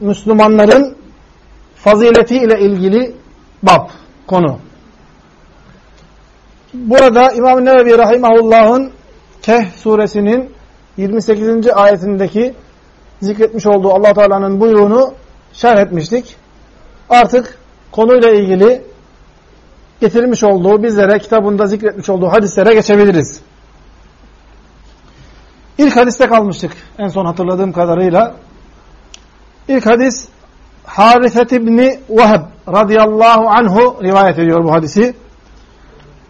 Müslümanların fazileti ile ilgili bab, konu. Burada İmam Nevevi Rahimahullah'ın Kehf suresinin 28. ayetindeki zikretmiş olduğu allah Teala'nın buyruğunu şerh etmiştik. Artık konuyla ilgili getirmiş olduğu, bizlere kitabında zikretmiş olduğu hadislere geçebiliriz. İlk hadiste kalmıştık en son hatırladığım kadarıyla. İlk hadis Harifet İbni Vehb radıyallahu anhu rivayet ediyor bu hadisi.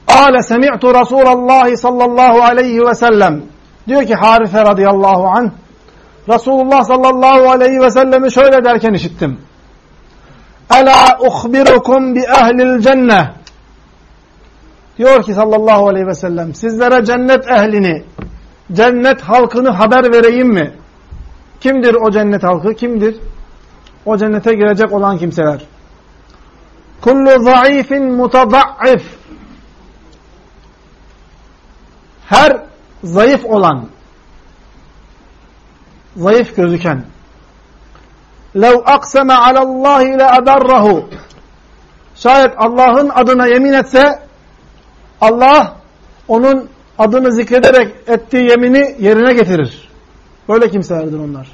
Kale semi'tu Resulallah sallallahu aleyhi ve sellem. Diyor ki Harife radıyallahu anh. Resulullah sallallahu aleyhi ve sellemi şöyle derken işittim. Ela uhbirukum bi ehlil cennet. Diyor ki sallallahu aleyhi ve sellem sizlere cennet ehlini, cennet halkını haber vereyim mi? Kimdir o cennet halkı? Kimdir? O cennete girecek olan kimseler. Kullu zayıfin mutadaif. Her zayıf olan, zayıf gözüken, لَوْ أَقْسَمَ عَلَى اللّٰهِ لَأَبَرَّهُ Şayet Allah'ın adına yemin etse, Allah onun adını zikrederek ettiği yemini yerine getirir. Böyle kimselerdir onlar.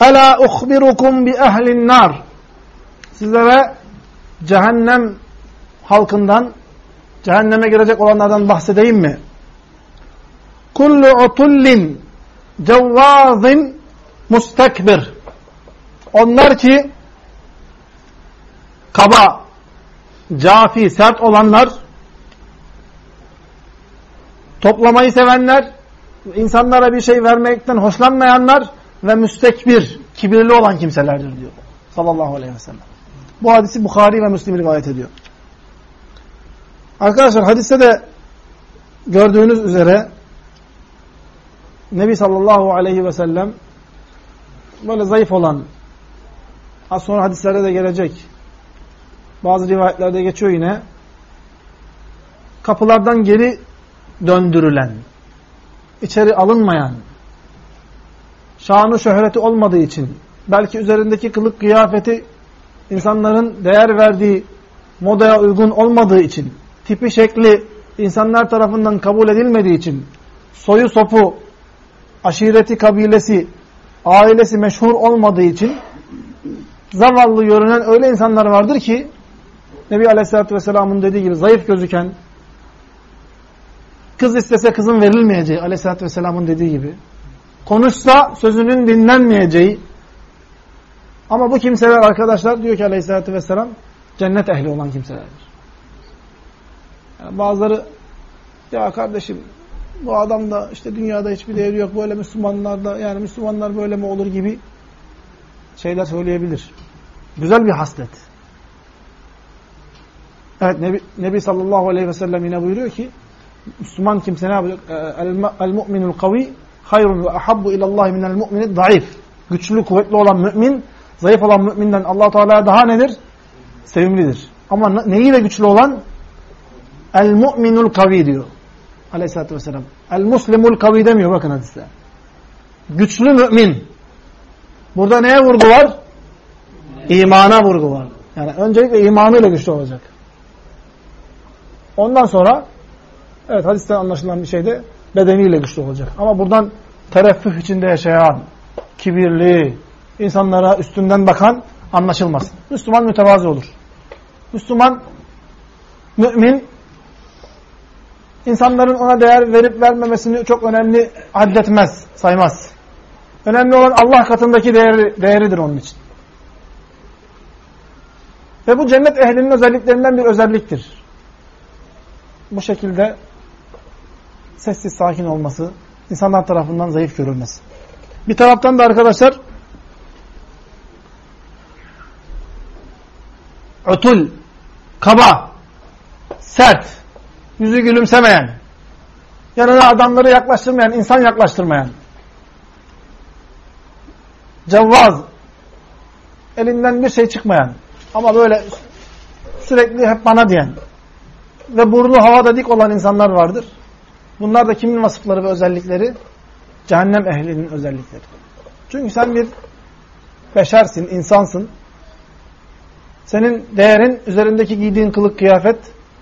Ela uhbirukum bi ehlin nar. Sizlere cehennem halkından, cehenneme girecek olanlardan bahsedeyim mi? Kullu utullin cevvazin mustekbir. Onlar ki kaba, cafi, sert olanlar, toplamayı sevenler, insanlara bir şey vermekten hoşlanmayanlar ve müstekbir, kibirli olan kimselerdir diyor. Sallallahu aleyhi ve sellem. Bu hadisi Bukhari ve Müslim rivayet ediyor. Arkadaşlar hadiste de gördüğünüz üzere Nebi sallallahu aleyhi ve sellem böyle zayıf olan az sonra hadislerde de gelecek bazı rivayetlerde geçiyor yine kapılardan geri döndürülen içeri alınmayan şanı şöhreti olmadığı için belki üzerindeki kılık kıyafeti insanların değer verdiği modaya uygun olmadığı için tipi şekli insanlar tarafından kabul edilmediği için soyu sopu aşireti kabilesi ailesi meşhur olmadığı için zavallı görünen öyle insanlar vardır ki Nebi Aleyhisselatü Vesselam'ın dediği gibi zayıf gözüken kız istese kızın verilmeyeceği Aleyhisselatü Vesselam'ın dediği gibi konuşsa sözünün dinlenmeyeceği ama bu kimseler arkadaşlar diyor ki Aleyhisselatü Vesselam cennet ehli olan kimselerdir. Yani bazıları ya kardeşim bu adam da işte dünyada hiçbir değeri yok. Böyle Müslümanlar da yani Müslümanlar böyle mi olur gibi şeyler söyleyebilir. Güzel bir haslet. Evet Nebi, Nebi sallallahu aleyhi ve sellem yine buyuruyor ki Müslüman kimse ne yapacak? El mu'minul kavi hayrun ve ahabbu ilallahi minel mu'minid daif. Güçlü, kuvvetli olan mümin, zayıf olan müminden allah Teala'ya daha nedir? Sevimlidir. Ama neyiyle güçlü olan? El mu'minul kavi diyor. Aleyhisselatü vesselam. El muslimul kavi demiyor bakın hadiste. Güçlü mümin. Burada neye vurgu var? İmana vurgu var. Yani öncelikle imanıyla güçlü olacak. Ondan sonra evet hadisten anlaşılan bir şey de bedeniyle güçlü olacak. Ama buradan tereffüh içinde yaşayan, kibirli, insanlara üstünden bakan anlaşılmaz. Müslüman mütevazı olur. Müslüman, mümin, insanların ona değer verip vermemesini çok önemli addetmez, saymaz. Önemli olan Allah katındaki değeri, değeridir onun için. Ve bu cennet ehlinin özelliklerinden bir özelliktir. Bu şekilde sessiz sakin olması, insanlar tarafından zayıf görülmesi. Bir taraftan da arkadaşlar ötul, kaba, sert, yüzü gülümsemeyen, yanına adamları yaklaştırmayan, insan yaklaştırmayan, cevvaz, elinden bir şey çıkmayan ama böyle sürekli hep bana diyen ve burnu havada dik olan insanlar vardır. Bunlar da kimin vasıfları ve özellikleri? Cehennem ehlinin özellikleri. Çünkü sen bir beşersin, insansın. Senin değerin üzerindeki giydiğin kılık kıyafet,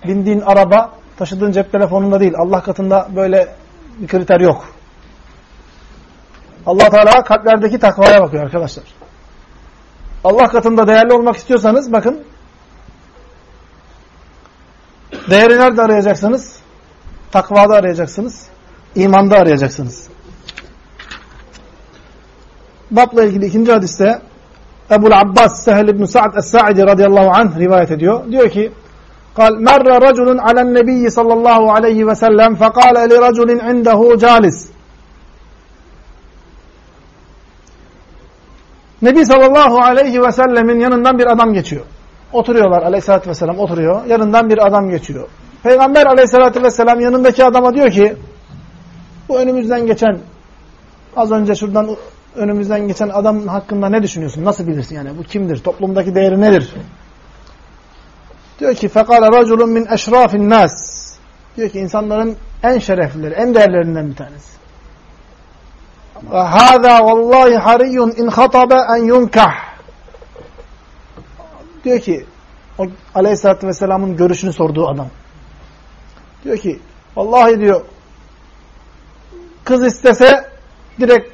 bindiğin araba, taşıdığın cep telefonunda değil. Allah katında böyle bir kriter yok. Allah Teala kalplerdeki takvaya bakıyor arkadaşlar. Allah katında değerli olmak istiyorsanız bakın değeri nerede arayacaksınız? Takvada arayacaksınız. imanda arayacaksınız. Babla ilgili ikinci hadiste Ebu'l Abbas Sehl ibn Sa'd es-Sa'idi radıyallahu anh rivayet ediyor. Diyor ki: "Kal merra raculun alen nebiyyi sallallahu aleyhi ve sellem fekale li raculin indehu calis." Nebi sallallahu aleyhi ve sellemin yanından bir adam geçiyor. Oturuyorlar aleyhissalatü vesselam oturuyor. Yanından bir adam geçiyor. Peygamber aleyhissalatü vesselam yanındaki adama diyor ki bu önümüzden geçen az önce şuradan önümüzden geçen adam hakkında ne düşünüyorsun? Nasıl bilirsin yani? Bu kimdir? Toplumdaki değeri nedir? Diyor ki fekale raculun min eşrafin nas. Diyor ki insanların en şereflileri, en değerlerinden bir tanesi. Ve hâzâ vallâhi hariyun in hatabe en yunkah. Diyor ki o Aleyhisselatü Vesselam'ın görüşünü sorduğu adam. Diyor ki vallahi diyor kız istese direkt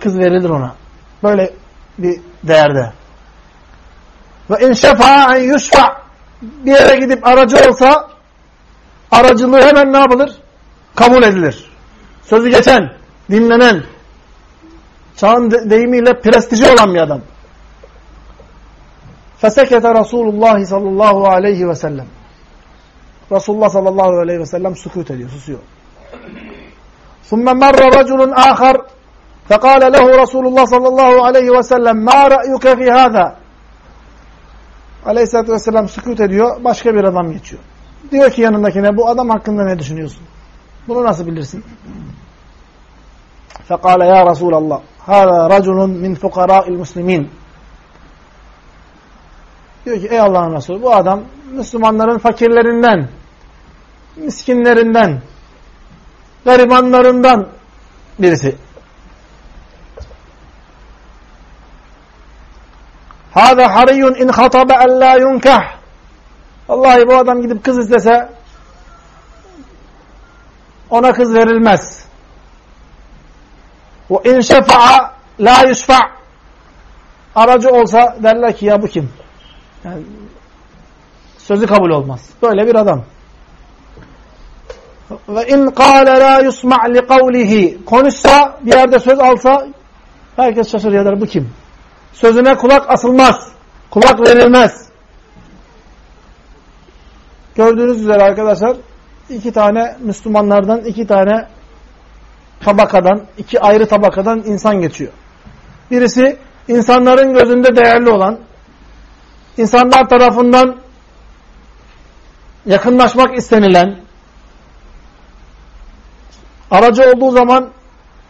kız verilir ona. Böyle bir değerde. Ve in şefa'a en yuşfa bir yere gidip aracı olsa aracılığı hemen ne yapılır? Kabul edilir. Sözü geçen, dinlenen, çağın deyimiyle prestiji olan bir adam. Fesekete Resulullah sallallahu aleyhi ve sellem. Resulullah sallallahu aleyhi ve sellem sükut ediyor, susuyor. ثُمَّ مَرَّ رَجُلٌ آخَرٍ فقال له رسول الله صلى الله عليه وسلم ما رأيك في هذا Aleyhisselatü Vesselam sükut ediyor. Başka bir adam geçiyor. Diyor ki yanındakine bu adam hakkında ne düşünüyorsun? Bunu nasıl bilirsin? Fekale ya Resulallah hâzâ raculun min fukarâ'il muslimin Diyor ki ey Allah'ın Resulü bu adam Müslümanların fakirlerinden, miskinlerinden, garibanlarından birisi. Hâzâ hariyyun in hatabe ellâ yunkah. Vallahi bu adam gidip kız istese ona kız verilmez. Ve in şefa'a la yusfa. Aracı olsa derler ki ya bu kim? Yani sözü kabul olmaz. Böyle bir adam. Ve in kâle la yusma' li kavlihi. Konuşsa, bir yerde söz alsa herkes şaşırıyor der bu kim? Sözüne kulak asılmaz. Kulak verilmez. Gördüğünüz üzere arkadaşlar iki tane Müslümanlardan iki tane tabakadan, iki ayrı tabakadan insan geçiyor. Birisi insanların gözünde değerli olan, insanlar tarafından yakınlaşmak istenilen, Aracı olduğu zaman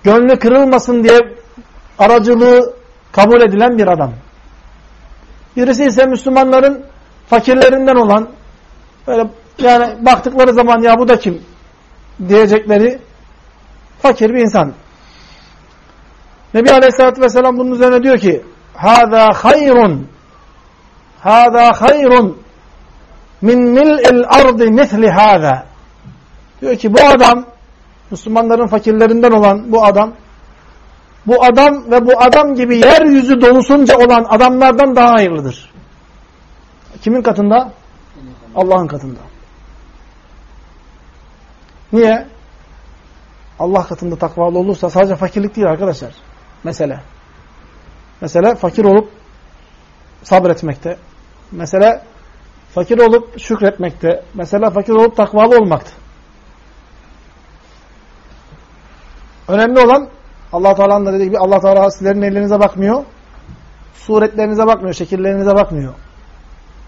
gönlü kırılmasın diye aracılığı kabul edilen bir adam. Birisi ise Müslümanların fakirlerinden olan böyle yani baktıkları zaman ya bu da kim diyecekleri fakir bir insan. Nebi Aleyhisselatü Vesselam bunun üzerine diyor ki Hâzâ hayrun Hâzâ hayrun min mil'il ardi misli hâzâ diyor ki bu adam Müslümanların fakirlerinden olan bu adam, bu adam ve bu adam gibi yeryüzü dolusunca olan adamlardan daha hayırlıdır. Kimin katında? Allah'ın katında. Niye? Allah katında takvalı olursa sadece fakirlik değil arkadaşlar. Mesele. Mesele fakir olup sabretmekte. Mesele fakir olup şükretmekte. Mesela fakir olup takvalı olmaktı. Önemli olan Allah Teala'nın da dediği gibi Allah Teala sizlerin ellerinize bakmıyor. Suretlerinize bakmıyor, şekillerinize bakmıyor.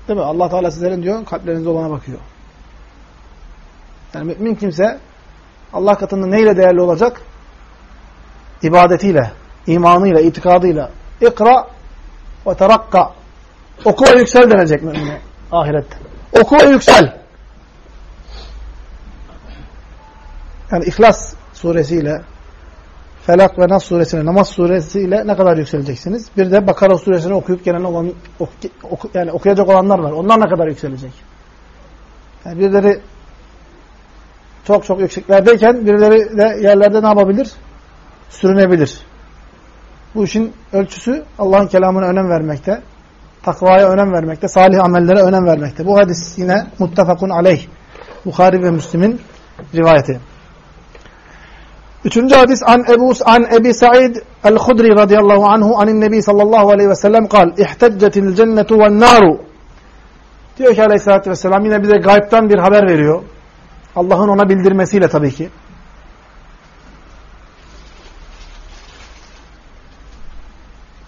Değil mi? Allah Teala sizlerin diyor kalplerinizde olana bakıyor. Yani mümin kimse Allah katında neyle değerli olacak? İbadetiyle, imanıyla, itikadıyla. İkra ve terakka. Oku ve yüksel denecek mümine ahirette. Oku ve yüksel. Yani İhlas suresiyle Felak ve Nas suresine, namaz suresiyle ne kadar yükseleceksiniz? Bir de Bakara suresini okuyup gelen olan, oku, yani okuyacak olanlar var. Onlar ne kadar yükselecek? Yani birileri çok çok yükseklerdeyken birileri de yerlerde ne yapabilir? Sürünebilir. Bu işin ölçüsü Allah'ın kelamına önem vermekte, takvaya önem vermekte, salih amellere önem vermekte. Bu hadis yine muttefakun aleyh. Bukhari ve Müslim'in rivayeti. Üçüncü hadis an Ebu an Ebi Said el-Hudri radıyallahu anhu anin Nebi sallallahu aleyhi ve sellem kal ihteccetil cennetu ven naru diyor ki aleyhissalatü vesselam yine bize gaybtan bir haber veriyor. Allah'ın ona bildirmesiyle tabii ki.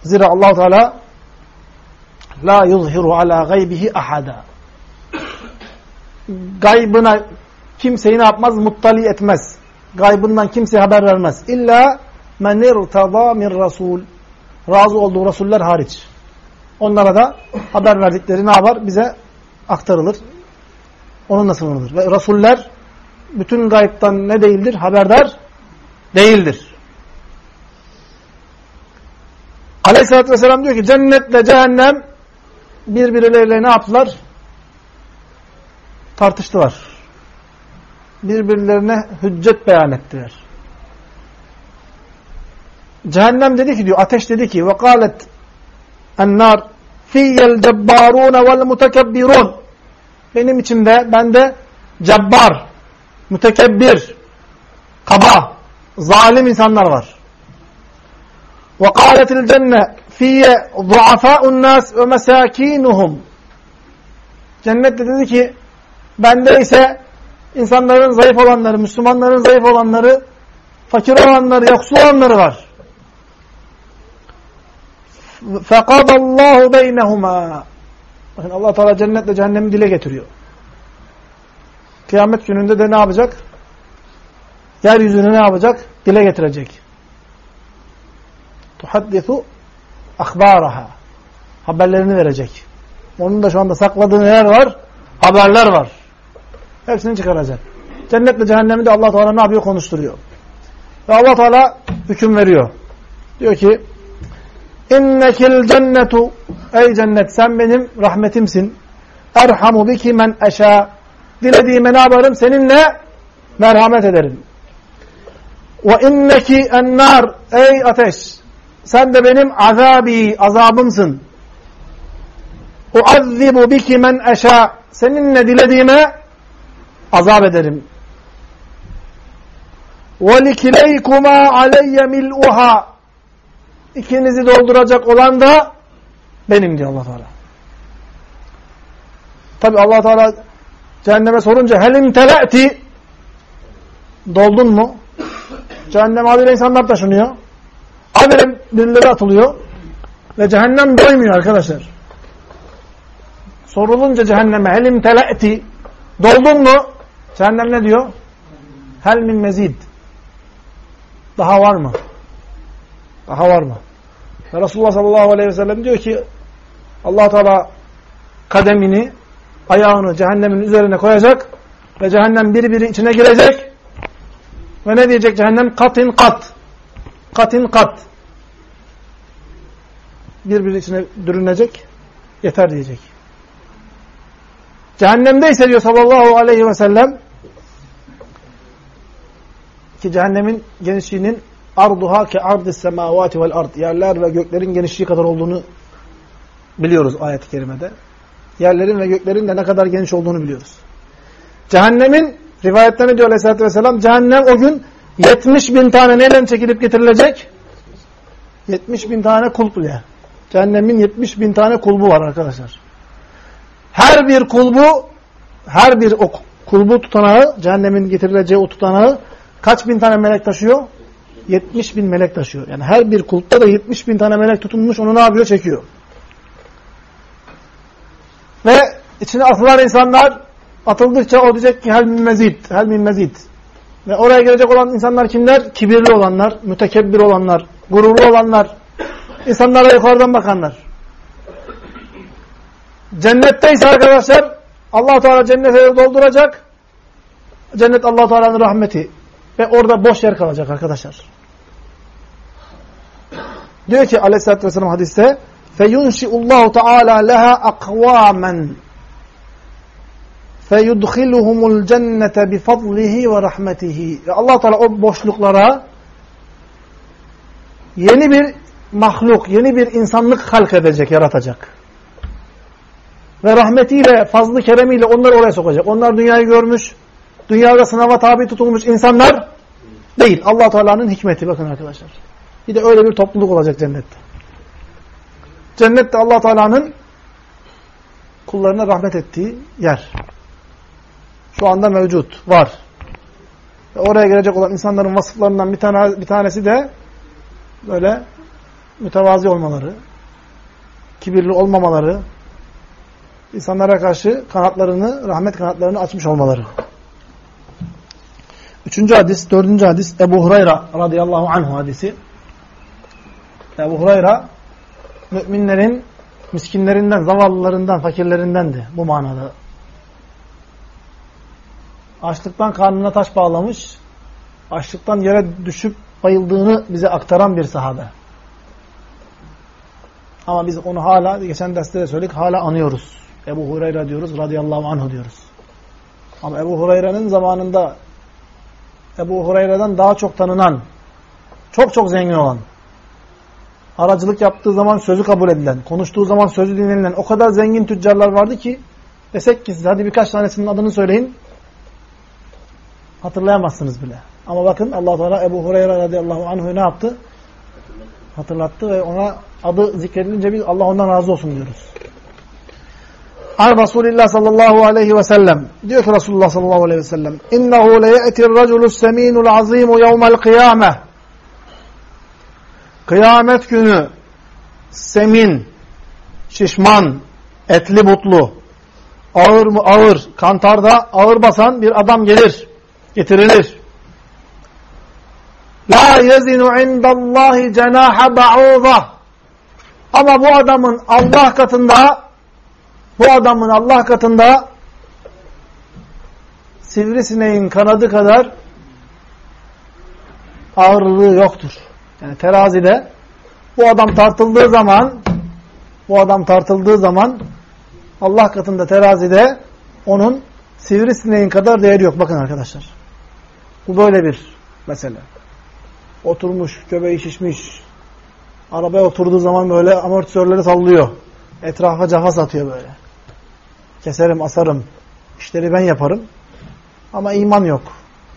Zira allah Teala la yuzhiru ala gaybihi ahada. Gaybına kimseyi ne yapmaz? Muttali etmez. Gaybından kimseye haber vermez. İlla men irtada min rasul. Razı olduğu rasuller hariç. Onlara da haber verdikleri ne yapar? Bize aktarılır. Onunla sınırlıdır. Ve rasuller bütün gayiptan ne değildir? Haberdar değildir. Aleyhisselatü Vesselam diyor ki cennetle cehennem birbirleriyle ne yaptılar? Tartıştılar Birbirlerine hüccet beyan ettiler. Cehennem dedi ki diyor, ateş dedi ki وَقَالَتْ النَّارِ فِيَّ الْجَبَّارُونَ وَالْمُتَكَبِّرُونَ Benim içimde, bende cabbar, mütekebbir, kaba, zalim insanlar var. وَقَالَتِ الْجَنَّةِ فِيَّ ضُعَفَاءُ النَّاسِ وَمَسَاكِينُهُمْ Cennet de dedi ki, bende ise insanların zayıf olanları, Müslümanların zayıf olanları, fakir olanları, yoksul olanları var. فَقَضَ اللّٰهُ بَيْنَهُمَا Bakın allah Teala cennetle cehennemi dile getiriyor. Kıyamet gününde de ne yapacak? Yeryüzünü ne yapacak? Dile getirecek. Tuhaddisu akbaraha. Haberlerini verecek. Onun da şu anda sakladığı neler var? Haberler var. Hepsini çıkaracak. Cennetle cehennemi de allah Teala ne yapıyor? Konuşturuyor. Ve allah Teala hüküm veriyor. Diyor ki İnnekil cennetu Ey cennet sen benim rahmetimsin. Erhamu biki men eşâ Dilediğime ne yaparım? Seninle merhamet ederim. Ve inneki ennar Ey ateş sen de benim azabi, azabımsın. Uazzibu biki men eşâ Seninle dilediğime azap ederim. وَلِكِلَيْكُمَا عَلَيَّ مِلْءُهَا İkinizi dolduracak olan da benim diyor allah Teala. Tabi allah Teala cehenneme sorunca helim tele'ti doldun mu? Cehennem habire insanlar taşınıyor. Habire birileri atılıyor. Ve cehennem doymuyor arkadaşlar. Sorulunca cehenneme helim tele'ti doldun mu? Cehennem ne diyor? Hel min mezid. Daha var mı? Daha var mı? Ve Resulullah sallallahu aleyhi ve sellem diyor ki allah Teala kademini, ayağını cehennemin üzerine koyacak ve cehennem biri biri içine girecek ve ne diyecek cehennem? Katin kat. Katin kat. Birbiri içine dürünecek. Yeter diyecek. Cehennemde ise diyor sallallahu aleyhi ve sellem ki cehennemin genişliğinin arduha ke ardis semavati vel ard. Yerler ve göklerin genişliği kadar olduğunu biliyoruz ayet-i kerimede. Yerlerin ve göklerin de ne kadar geniş olduğunu biliyoruz. Cehennemin rivayette ne diyor aleyhissalatü vesselam? Cehennem o gün 70 bin tane neyle çekilip getirilecek? 70 bin tane kulp ile. Cehennemin 70 bin tane kulbu var arkadaşlar. Her bir kulbu, her bir o kulbu tutanağı, cehennemin getirileceği o tutanağı kaç bin tane melek taşıyor? 70 bin melek taşıyor. Yani her bir kulpta da 70 bin tane melek tutunmuş onu ne yapıyor? Çekiyor. Ve içine atılan insanlar atıldıkça o diyecek ki hel min mezid, hel min mezid. Ve oraya gelecek olan insanlar kimler? Kibirli olanlar, mütekebbir olanlar, gururlu olanlar, insanlara yukarıdan bakanlar. Cennetteyse arkadaşlar allah Teala cennete dolduracak. Cennet allah Teala'nın rahmeti. Ve orada boş yer kalacak arkadaşlar. Diyor ki aleyhissalatü vesselam hadiste فَيُنْشِئُ اللّٰهُ تَعَالَى لَهَا أَقْوَامًا فَيُدْخِلُهُمُ الْجَنَّةَ بِفَضْلِهِ وَرَحْمَتِهِ Ve allah Teala o boşluklara yeni bir mahluk, yeni bir insanlık halk edecek, yaratacak. Ve rahmetiyle, fazlı keremiyle onları oraya sokacak. Onlar dünyayı görmüş, dünyada sınava tabi tutulmuş insanlar değil. allah Teala'nın hikmeti bakın arkadaşlar. Bir de öyle bir topluluk olacak cennette. Cennette allah Teala'nın kullarına rahmet ettiği yer. Şu anda mevcut, var. Ve oraya gelecek olan insanların vasıflarından bir, tane, bir tanesi de böyle mütevazi olmaları, kibirli olmamaları, insanlara karşı kanatlarını, rahmet kanatlarını açmış olmaları. Üçüncü hadis, dördüncü hadis Ebu Hurayra radıyallahu anhu hadisi. Ebu Hurayra müminlerin miskinlerinden, zavallılarından, fakirlerindendi bu manada. Açlıktan karnına taş bağlamış, açlıktan yere düşüp bayıldığını bize aktaran bir sahabe. Ama biz onu hala, geçen derste de söyledik, hala anıyoruz. Ebu Hureyre diyoruz, radıyallahu anh diyoruz. Ama Ebu Hureyre'nin zamanında Ebu Hureyre'den daha çok tanınan, çok çok zengin olan, aracılık yaptığı zaman sözü kabul edilen, konuştuğu zaman sözü dinlenilen o kadar zengin tüccarlar vardı ki desek ki size hadi birkaç tanesinin adını söyleyin hatırlayamazsınız bile. Ama bakın allah Teala Ebu Hureyre radıyallahu anh'ı ne yaptı? Hatırlattı ve ona adı zikredilince biz Allah ondan razı olsun diyoruz. An Resulillah sallallahu aleyhi ve sellem. Diyor ki Resulullah sallallahu aleyhi ve sellem. İnnehu leye'tir raculus seminul azimu yevmel kıyame. Kıyamet günü semin, şişman, etli butlu, ağır mı ağır, kantarda ağır basan bir adam gelir, getirilir. La yezinu indallahi cenaha ba'uza. Ama bu adamın Allah katında bu adamın Allah katında sivrisineğin kanadı kadar ağırlığı yoktur. Yani terazide bu adam tartıldığı zaman bu adam tartıldığı zaman Allah katında terazide onun sivrisineğin kadar değeri yok. Bakın arkadaşlar. Bu böyle bir mesele. Oturmuş, göbeği şişmiş. Arabaya oturduğu zaman böyle amortisörleri sallıyor. Etrafa cafas atıyor böyle. Keserim, asarım. İşleri ben yaparım. Ama iman yok.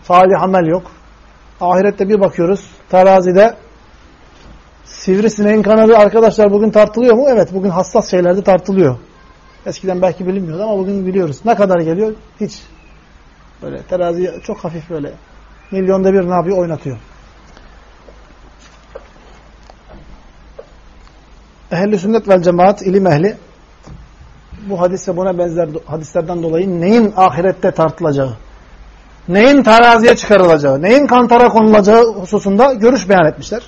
Salih amel yok. Ahirette bir bakıyoruz. Terazide sivrisineğin kanadı arkadaşlar bugün tartılıyor mu? Evet bugün hassas şeylerde tartılıyor. Eskiden belki bilinmiyordu ama bugün biliyoruz. Ne kadar geliyor? Hiç. Böyle terazi çok hafif böyle. Milyonda bir ne yapıyor? Oynatıyor. Ehli sünnet vel cemaat, ilim ehli bu hadis ve buna benzer hadislerden dolayı neyin ahirette tartılacağı, neyin teraziye çıkarılacağı, neyin kantara konulacağı hususunda görüş beyan etmişler.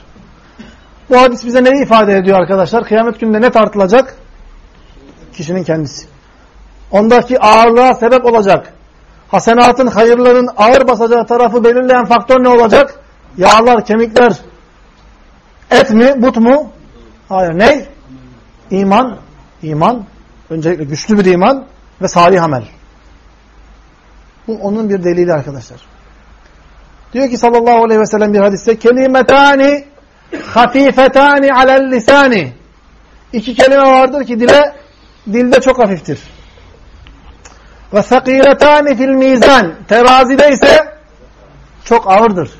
Bu hadis bize neyi ifade ediyor arkadaşlar? Kıyamet gününde ne tartılacak? Kişinin kendisi. Ondaki ağırlığa sebep olacak. Hasenatın, hayırların ağır basacağı tarafı belirleyen faktör ne olacak? Yağlar, kemikler, et mi, but mu? Hayır. Ne? İman. İman. Öncelikle güçlü bir iman ve salih amel. Bu onun bir delili arkadaşlar. Diyor ki sallallahu aleyhi ve sellem bir hadiste kelimetani hafifetani alel lisani İki kelime vardır ki dile dilde çok hafiftir. Ve sakiletani fil mizan terazide ise çok ağırdır.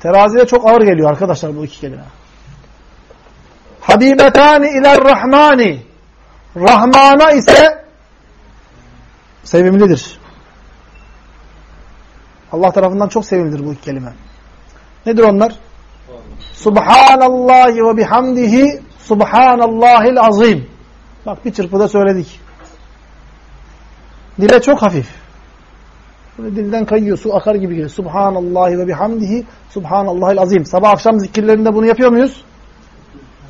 Terazide çok ağır geliyor arkadaşlar bu iki kelime. Habibetani iler rahmani Rahman'a ise sevimlidir. Allah tarafından çok sevimlidir bu iki kelime. Nedir onlar? Subhanallahi ve bihamdihi Subhanallahil azim. Bak bir çırpıda söyledik. Dile çok hafif. Böyle dilden kayıyor, su akar gibi geliyor. Subhanallahi ve bihamdihi Subhanallahil azim. Sabah akşam zikirlerinde bunu yapıyor muyuz?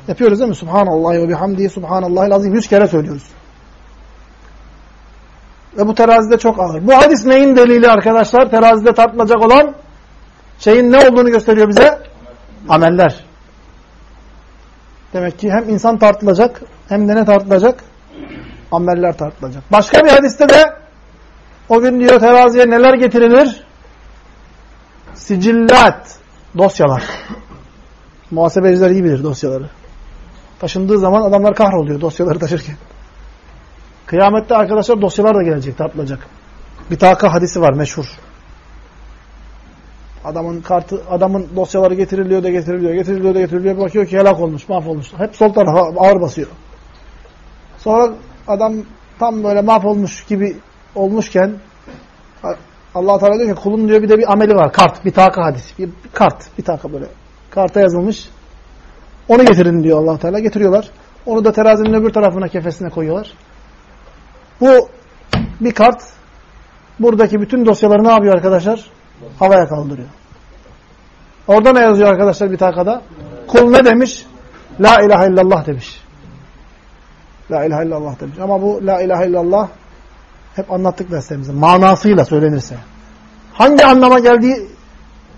Yapıyoruz değil mi? Subhanallahi ve bihamdihi Subhanallahil azim. Yüz kere söylüyoruz. Ve bu terazide çok ağır. Bu hadis neyin delili arkadaşlar? Terazide tartılacak olan şeyin ne olduğunu gösteriyor bize? Ameller. Demek ki hem insan tartılacak hem de ne tartılacak? Ameller tartılacak. Başka bir hadiste de o gün diyor teraziye neler getirilir? Sicillat, dosyalar. Muhasebeciler iyi bilir dosyaları. Taşındığı zaman adamlar kahroluyor dosyaları taşırken. Kıyamette arkadaşlar dosyalar da gelecek, tartılacak. Bir taka hadisi var meşhur. Adamın kartı, adamın dosyaları getiriliyor da getiriliyor, getiriliyor da getiriliyor. Bakıyor ki helak olmuş, mahvolmuş. Hep sol tarafa ağır basıyor. Sonra adam tam böyle mahvolmuş gibi olmuşken allah Teala diyor ki kulun diyor bir de bir ameli var. Kart, bir taka hadis. Bir, bir kart, bir taka böyle. Karta yazılmış. Onu getirin diyor allah Teala. Getiriyorlar. Onu da terazinin öbür tarafına kefesine koyuyorlar. Bu bir kart buradaki bütün dosyaları ne yapıyor arkadaşlar? Havaya kaldırıyor. Orada ne yazıyor arkadaşlar bir takada? Kul ne demiş? La ilahe illallah demiş. La ilahe illallah demiş. Ama bu la ilahe illallah hep anlattık derslerimizde. Manasıyla söylenirse. Hangi anlama geldiği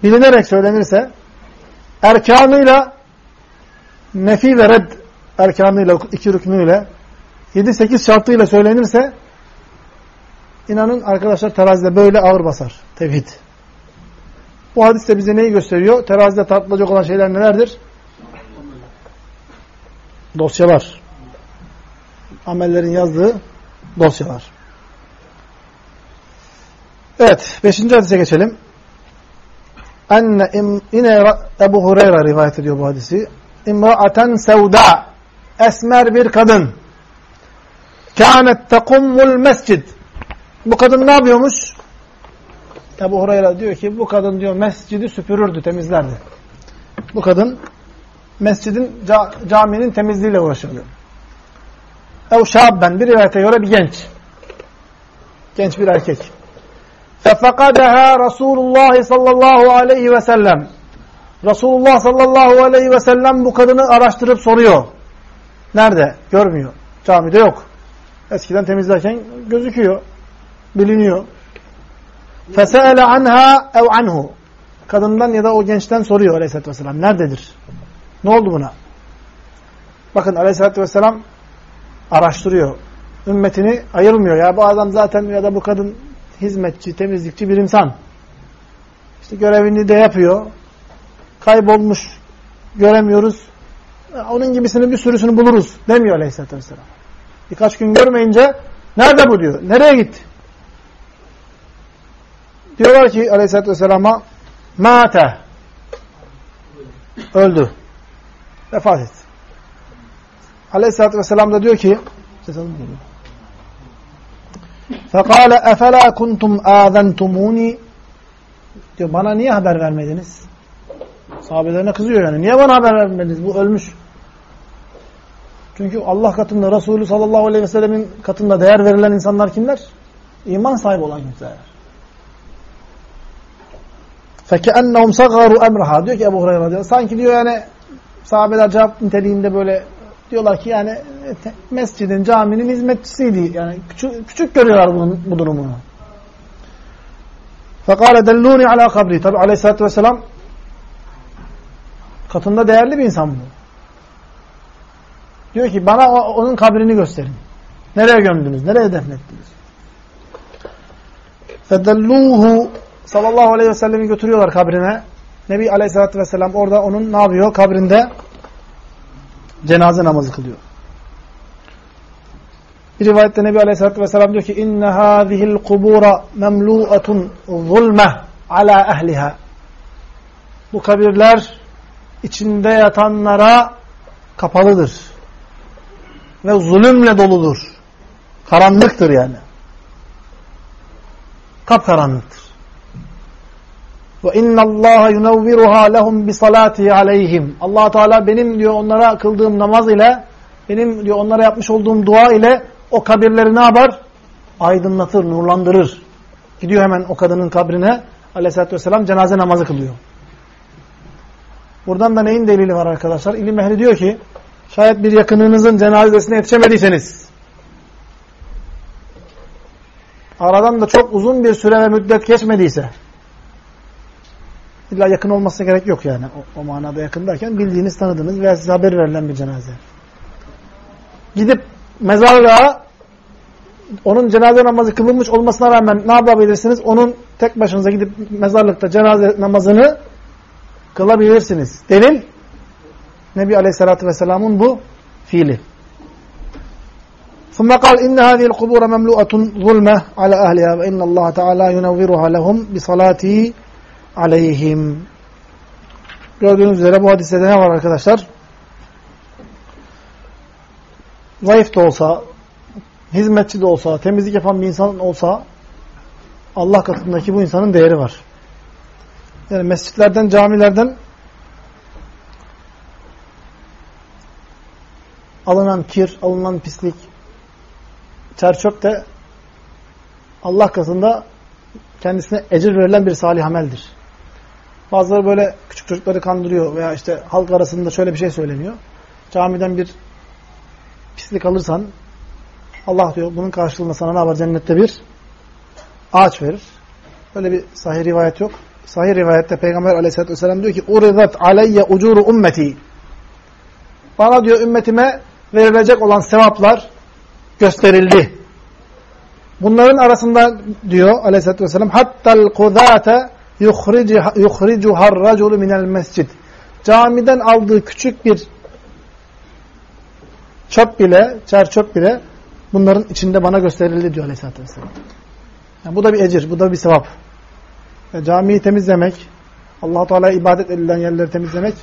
bilinerek söylenirse erkanıyla nefi ve red erkanıyla iki rüknüyle 7-8 şartıyla söylenirse inanın arkadaşlar terazide böyle ağır basar. Tevhid. Bu hadis de bize neyi gösteriyor? Terazide tartılacak olan şeyler nelerdir? Dosyalar. Amellerin yazdığı dosyalar. Evet. Beşinci hadise geçelim. Enne yine Ebu Hureyre rivayet ediyor bu hadisi. İmra'aten sevda esmer bir kadın kânet tekummul mescid bu kadın ne yapıyormuş? Ebu Hureyre diyor ki bu kadın diyor mescidi süpürürdü, temizlerdi. Bu kadın mescidin, caminin temizliğiyle uğraşırdı. Ev şabben bir rivayete göre bir genç. Genç bir erkek. Fefekadaha Resulullah sallallahu aleyhi ve sellem. Resulullah sallallahu aleyhi ve sellem bu kadını araştırıp soruyor. Nerede? Görmüyor. Camide yok. Eskiden temizlerken gözüküyor. Biliniyor. Fesele anha ev anhu. Kadından ya da o gençten soruyor aleyhissalatü vesselam. Nerededir? Ne oldu buna? Bakın aleyhissalatü vesselam araştırıyor. Ümmetini ayırmıyor. Ya bu adam zaten ya da bu kadın hizmetçi, temizlikçi bir insan. İşte görevini de yapıyor Kaybolmuş, göremiyoruz. Onun gibisini bir sürüsünü buluruz demiyor aleyhissalatü vesselam. Birkaç gün görmeyince nerede bu diyor. Nereye gitti? Diyorlar ki aleyhissalatü vesselama mate öldü. Vefat etti. Aleyhissalatü vesselam da diyor ki فَقَالَ اَفَلَا كُنْتُمْ آذَنْتُمُونِ diyor bana niye haber vermediniz? Sahabelerine kızıyor yani. Niye bana haber vermediniz? Bu ölmüş. Çünkü Allah katında Resulü sallallahu aleyhi ve sellemin katında değer verilen insanlar kimler? İman sahibi olan kimseler. فَكَأَنَّهُمْ صَغَرُوا اَمْرَهَا Diyor ki Ebu Hureyre diyor. Sanki diyor yani sahabeler cevap niteliğinde böyle diyorlar ki yani mescidin, caminin hizmetçisiydi. Yani küçük, küçük görüyorlar bunun, bu durumunu. فَقَالَ دَلُّونِ عَلَى kabri. Tabi aleyhissalatü vesselam Katında değerli bir insan bu. Diyor ki bana onun kabrini gösterin. Nereye gömdünüz? Nereye defnettiniz? Fedelluhu sallallahu aleyhi ve sellemi götürüyorlar kabrine. Nebi aleyhissalatü vesselam orada onun ne yapıyor? Kabrinde cenaze namazı kılıyor. Bir rivayette Nebi Aleyhisselatü Vesselam diyor ki inne hâzihil kubura memlu'atun zulme ala ehliha. Bu kabirler içinde yatanlara kapalıdır. Ve zulümle doludur. Karanlıktır yani. Kapkaranlıktır. Ve inna Allah yunevviruha lehum bi salati aleyhim. Allah Teala benim diyor onlara kıldığım namaz ile benim diyor onlara yapmış olduğum dua ile o kabirleri ne yapar? Aydınlatır, nurlandırır. Gidiyor hemen o kadının kabrine Aleyhisselatü Vesselam cenaze namazı kılıyor. Buradan da neyin delili var arkadaşlar? İlim ehli diyor ki şayet bir yakınınızın cenazesine yetişemediyseniz aradan da çok uzun bir süre ve müddet geçmediyse İlla yakın olmasına gerek yok yani. O, o manada yakın derken bildiğiniz, tanıdığınız veya size haber verilen bir cenaze. Gidip mezarlığa onun cenaze namazı kılınmış olmasına rağmen ne yapabilirsiniz? Onun tek başınıza gidip mezarlıkta cenaze namazını kılabilirsiniz. Delil Nebi Aleyhisselatü Vesselam'ın bu fiili. ثم قال إن هذه القبور مملوءة ظلمة على أهلها وإن الله تعالى ينورها لهم بصلاته عليهم Gördüğünüz üzere bu hadiste ne var arkadaşlar? Zayıf da olsa, hizmetçi de olsa, temizlik yapan bir insan olsa Allah katındaki bu insanın değeri var. Yani mescitlerden, camilerden alınan kir, alınan pislik, çerçöp de Allah katında kendisine ecir verilen bir salih ameldir. Bazıları böyle küçük çocukları kandırıyor veya işte halk arasında şöyle bir şey söyleniyor. Camiden bir pislik alırsan Allah diyor bunun karşılığında sana ne yapar? Cennette bir ağaç verir. Böyle bir sahih rivayet yok. Sahih rivayette Peygamber aleyhissalatü vesselam diyor ki اُرِضَتْ عَلَيَّ اُجُورُ ümmeti. Bana diyor ümmetime verilecek olan sevaplar gösterildi. Bunların arasında diyor aleyhissalatü vesselam hattal kudate yuhricuhar raculu minel mescid. Camiden aldığı küçük bir çöp bile, çer çöp bile bunların içinde bana gösterildi diyor aleyhissalatü vesselam. Yani bu da bir ecir, bu da bir sevap. Yani camiyi temizlemek, allah Teala ibadet edilen yerleri temizlemek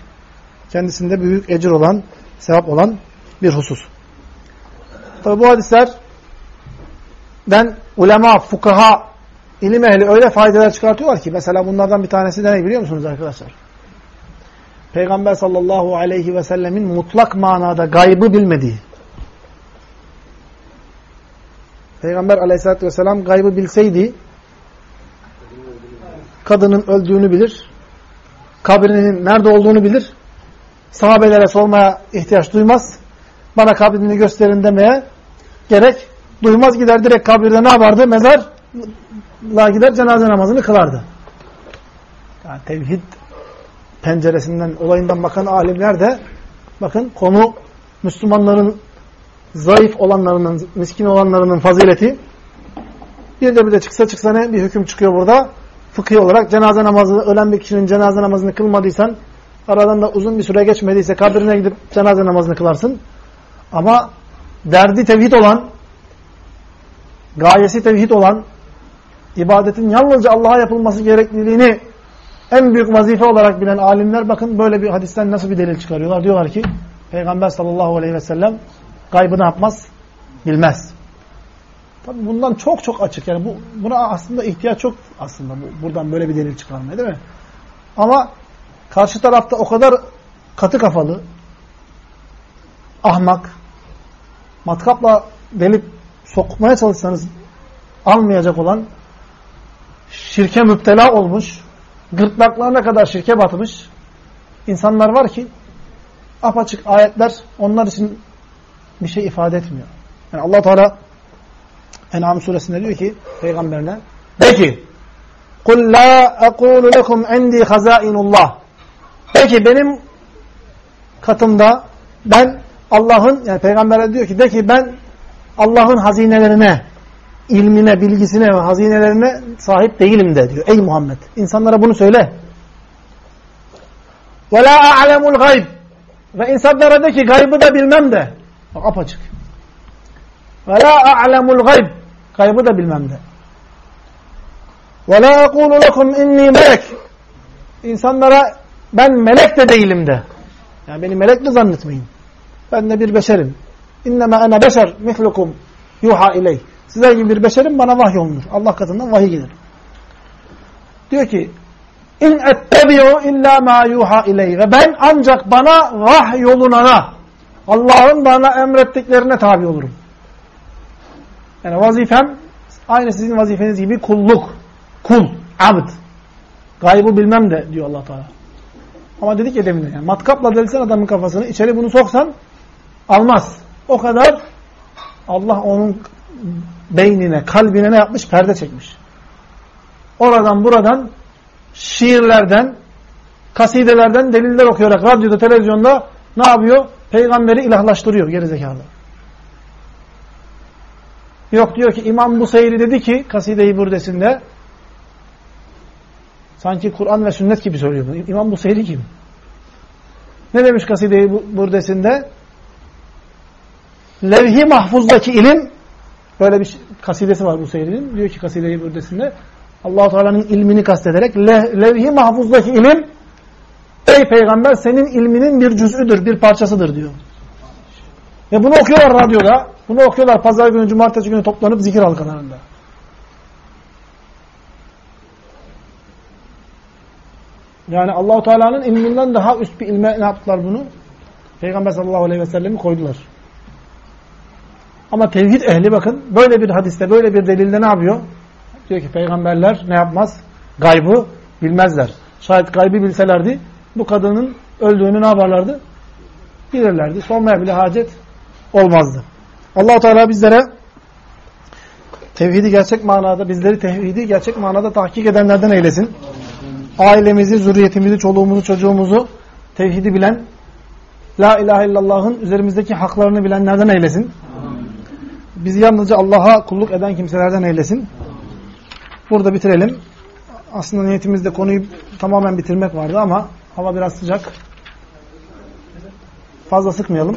kendisinde büyük ecir olan, sevap olan bir husus. Tabi bu hadisler den ulema, fukaha, ilim ehli öyle faydalar çıkartıyorlar ki mesela bunlardan bir tanesi de ne biliyor musunuz arkadaşlar? Peygamber sallallahu aleyhi ve sellemin mutlak manada gaybı bilmediği. Peygamber aleyhissalatü vesselam gaybı bilseydi kadının öldüğünü bilir, kabrinin nerede olduğunu bilir, sahabelere sormaya ihtiyaç duymaz, bana kabrini gösterin demeye gerek duymaz gider direkt kabirde ne yapardı? Mezarla gider cenaze namazını kılardı. Yani tevhid penceresinden, olayından bakan alimler de bakın konu Müslümanların zayıf olanlarının, miskin olanlarının fazileti bir de bir de çıksa çıksa ne bir hüküm çıkıyor burada. Fıkhi olarak cenaze namazı, ölen bir kişinin cenaze namazını kılmadıysan aradan da uzun bir süre geçmediyse kabrine gidip cenaze namazını kılarsın. Ama derdi tevhid olan, gayesi tevhid olan, ibadetin yalnızca Allah'a yapılması gerekliliğini en büyük vazife olarak bilen alimler bakın böyle bir hadisten nasıl bir delil çıkarıyorlar. Diyorlar ki Peygamber sallallahu aleyhi ve sellem gaybı yapmaz? Bilmez. Tabi bundan çok çok açık. Yani bu, buna aslında ihtiyaç çok aslında bu, buradan böyle bir delil çıkarmaya değil mi? Ama karşı tarafta o kadar katı kafalı, ahmak, matkapla delip sokmaya çalışsanız almayacak olan, şirke müptela olmuş, gırtlaklarına kadar şirke batmış insanlar var ki apaçık ayetler onlar için bir şey ifade etmiyor. Yani allah Teala En'am suresinde diyor ki peygamberine de ki قُلْ لَا أَقُولُ لَكُمْ عِنْدِي خَزَائِنُ اللّٰهِ De ki benim katımda ben Allah'ın yani peygambere diyor ki de ki ben Allah'ın hazinelerine ilmine, bilgisine ve hazinelerine sahip değilim de diyor. Ey Muhammed! insanlara bunu söyle. وَلَا أَعْلَمُ الْغَيْبِ Ve insanlara de ki gaybı da bilmem de. Bak apaçık. وَلَا أَعْلَمُ الْغَيْبِ Gaybı da bilmem de. وَلَا أَقُولُ لَكُمْ اِنِّي melek. İnsanlara ben melek de değilim de. Yani beni melek de zannetmeyin. Ben de bir beşerim. İnnemâ ene beşer mihlukum yuha ileyh. Sizler gibi bir beşerim bana vahyolunur. Allah katından vahiy gelir. Diyor ki in ettebi'u illa ma yuha ileyh. Ve ben ancak bana vahyolunana Allah'ın bana emrettiklerine tabi olurum. Yani vazifem aynı sizin vazifeniz gibi kulluk. Kul, abd. Gaybı bilmem de diyor allah Teala. Ama dedik ya demin yani matkapla delsen adamın kafasını içeri bunu soksan almaz. O kadar Allah onun beynine, kalbine ne yapmış? Perde çekmiş. Oradan buradan şiirlerden, kasidelerden deliller okuyarak radyoda, televizyonda ne yapıyor? Peygamberi ilahlaştırıyor gerizekalı. Yok diyor ki İmam Buseyri dedi ki kaside-i burdesinde sanki Kur'an ve sünnet gibi söylüyor. bunu. İmam Buseyri kim? Ne demiş kaside-i burdesinde? Levh-i mahfuzdaki ilim böyle bir kasidesi var Buseyri'nin. Diyor ki kaside-i burdesinde Allah-u Teala'nın ilmini kastederek le, levh-i mahfuzdaki ilim ey peygamber senin ilminin bir cüz'üdür, bir parçasıdır diyor. Ve bunu okuyorlar radyoda. Bunu okuyorlar pazar günü, cumartesi günü toplanıp zikir halkalarında. Yani Allahu Teala'nın ilminden daha üst bir ilme ne yaptılar bunu? Peygamber sallallahu aleyhi ve sellem'i koydular. Ama tevhid ehli bakın böyle bir hadiste, böyle bir delilde ne yapıyor? Diyor ki peygamberler ne yapmaz? Gaybı bilmezler. Şayet gaybı bilselerdi bu kadının öldüğünü ne yaparlardı? Bilirlerdi. Sormaya bile hacet olmazdı. allah Teala bizlere tevhidi gerçek manada, bizleri tevhidi gerçek manada tahkik edenlerden eylesin. Ailemizi, zürriyetimizi, çoluğumuzu, çocuğumuzu tevhidi bilen, La ilahe illallah'ın üzerimizdeki haklarını bilenlerden eylesin. Bizi yalnızca Allah'a kulluk eden kimselerden eylesin. Burada bitirelim. Aslında niyetimizde konuyu tamamen bitirmek vardı ama hava biraz sıcak. Fazla sıkmayalım.